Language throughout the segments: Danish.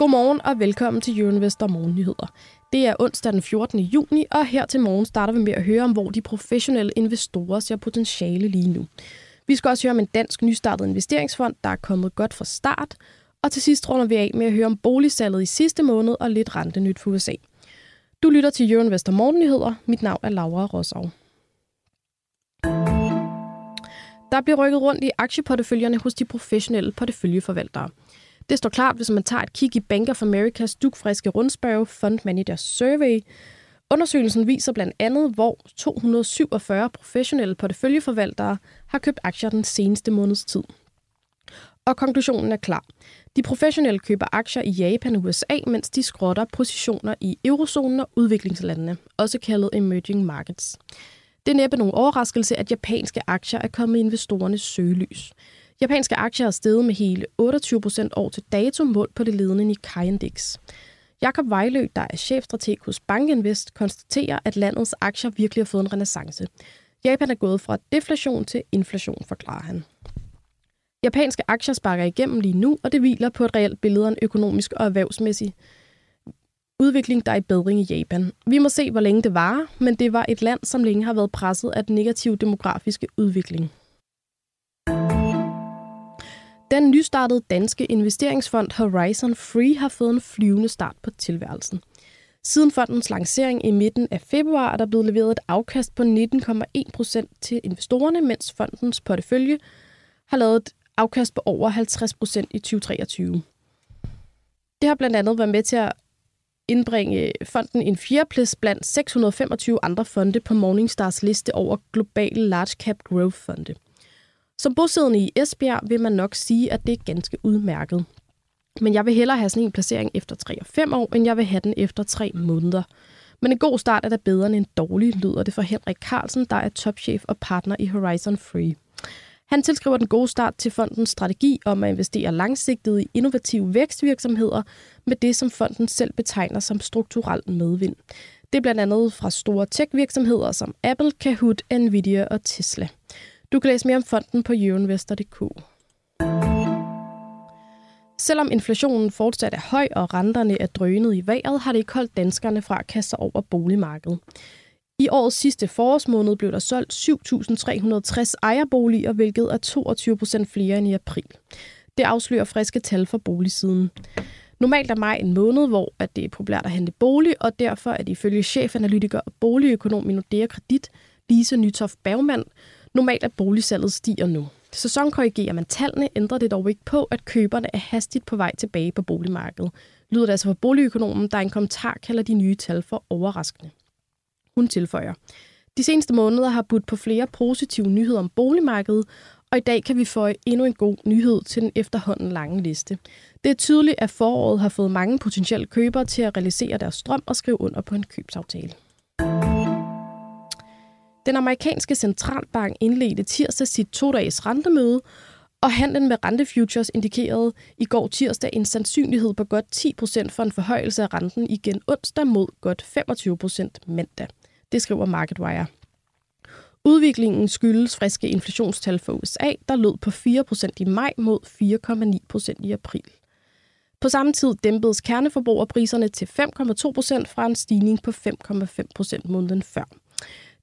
Godmorgen og velkommen til Jørgen Morgennyheder. Det er onsdag den 14. juni, og her til morgen starter vi med at høre om, hvor de professionelle investorer ser potentiale lige nu. Vi skal også høre om en dansk nystartet investeringsfond, der er kommet godt fra start. Og til sidst runder vi af med at høre om boligsalget i sidste måned og lidt rentenyt for USA. Du lytter til Euroinvestor Morgennyheder. Mit navn er Laura Rosau. Der bliver rykket rundt i aktieporteføljerne hos de professionelle porteføljeforvaltere. Det står klart, hvis man tager et kig i Bank of Americas dugfriske rundspørge Fund Manager Survey. Undersøgelsen viser blandt andet, hvor 247 professionelle porteføljeforvaltere har købt aktier den seneste måneds tid. Og konklusionen er klar. De professionelle køber aktier i Japan og USA, mens de skrotter positioner i eurozonen og udviklingslandene, også kaldet emerging markets. Det er næppe nogen overraskelse, at japanske aktier er kommet i investorernes søgelys. Japanske aktier er steget med hele 28 procent år til dato målt på det ledende Nikkei-index. Jakob Vejlø, der er chefstrateg hos Bankinvest, konstaterer, at landets aktier virkelig har fået en renaissance. Japan er gået fra deflation til inflation, forklarer han. Japanske aktier sparker igennem lige nu, og det hviler på et reelt billede af en økonomisk og erhvervsmæssig udvikling, der er i bedring i Japan. Vi må se, hvor længe det varer, men det var et land, som længe har været presset af den negative demografiske udvikling. Den nystartede danske investeringsfond Horizon Free har fået en flyvende start på tilværelsen. Siden fondens lancering i midten af februar er der blevet leveret et afkast på 19,1 procent til investorerne, mens fondens portefølje har lavet et afkast på over 50 procent i 2023. Det har blandt andet været med til at indbringe fonden en fjerdeplads blandt 625 andre fonde på Morningstars liste over globale large cap growth fonde. Som bosiddende i Esbjerg vil man nok sige, at det er ganske udmærket. Men jeg vil hellere have sådan en placering efter 3 og 5 år, end jeg vil have den efter 3 måneder. Men en god start er da bedre end en dårlig, lyder det for Henrik Carlsen, der er topchef og partner i Horizon Free. Han tilskriver den gode start til fondens strategi om at investere langsigtet i innovative vækstvirksomheder med det, som fonden selv betegner som strukturel medvind. Det er blandt andet fra store tech-virksomheder som Apple, Kahoot, Nvidia og Tesla. Du kan læse mere om fonden på euroinvestor.dk. Selvom inflationen fortsat er høj og renterne er drønet i vejret, har det ikke holdt danskerne fra at kaste sig over boligmarkedet. I årets sidste forårsmåned blev der solgt 7.360 ejerboliger, hvilket er 22 procent flere end i april. Det afslører friske tal fra boligsiden. Normalt er maj en måned, hvor at det er populært at hente bolig, og derfor er det ifølge chefanalytiker og boligøkonom i Nordea Kredit, Lise Nytoft Bergmann, normalt at boligsalget stiger nu. Sæsonkorrigerer man tallene, ændrer det dog ikke på, at køberne er hastigt på vej tilbage på boligmarkedet. Lyder det altså fra boligøkonomen, der i en kommentar kalder de nye tal for overraskende. Hun tilføjer. De seneste måneder har budt på flere positive nyheder om boligmarkedet, og i dag kan vi få endnu en god nyhed til den efterhånden lange liste. Det er tydeligt, at foråret har fået mange potentielle købere til at realisere deres drøm og skrive under på en købsaftale. Den amerikanske centralbank indledte tirsdag sit to-dages rentemøde, og handlen med rentefutures indikerede i går tirsdag en sandsynlighed på godt 10% for en forhøjelse af renten igen onsdag mod godt 25% mandag. Det skriver MarketWire. Udviklingen skyldes friske inflationstal for USA, der lød på 4% i maj mod 4,9% i april. På samme tid dæmpedes kerneforbrugerpriserne til 5,2% fra en stigning på 5,5% måneden før.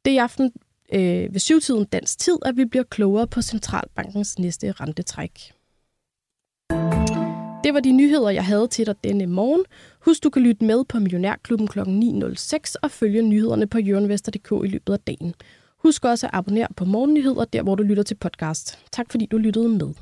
Det er i aften øh, ved syvtiden dansk tid, at vi bliver klogere på Centralbankens næste rentetræk. Det var de nyheder, jeg havde til dig denne morgen. Husk, du kan lytte med på Millionærklubben kl. 9.06 og følge nyhederne på jørnvester.dk i løbet af dagen. Husk også at abonnere på Morgennyheder, der hvor du lytter til podcast. Tak fordi du lyttede med.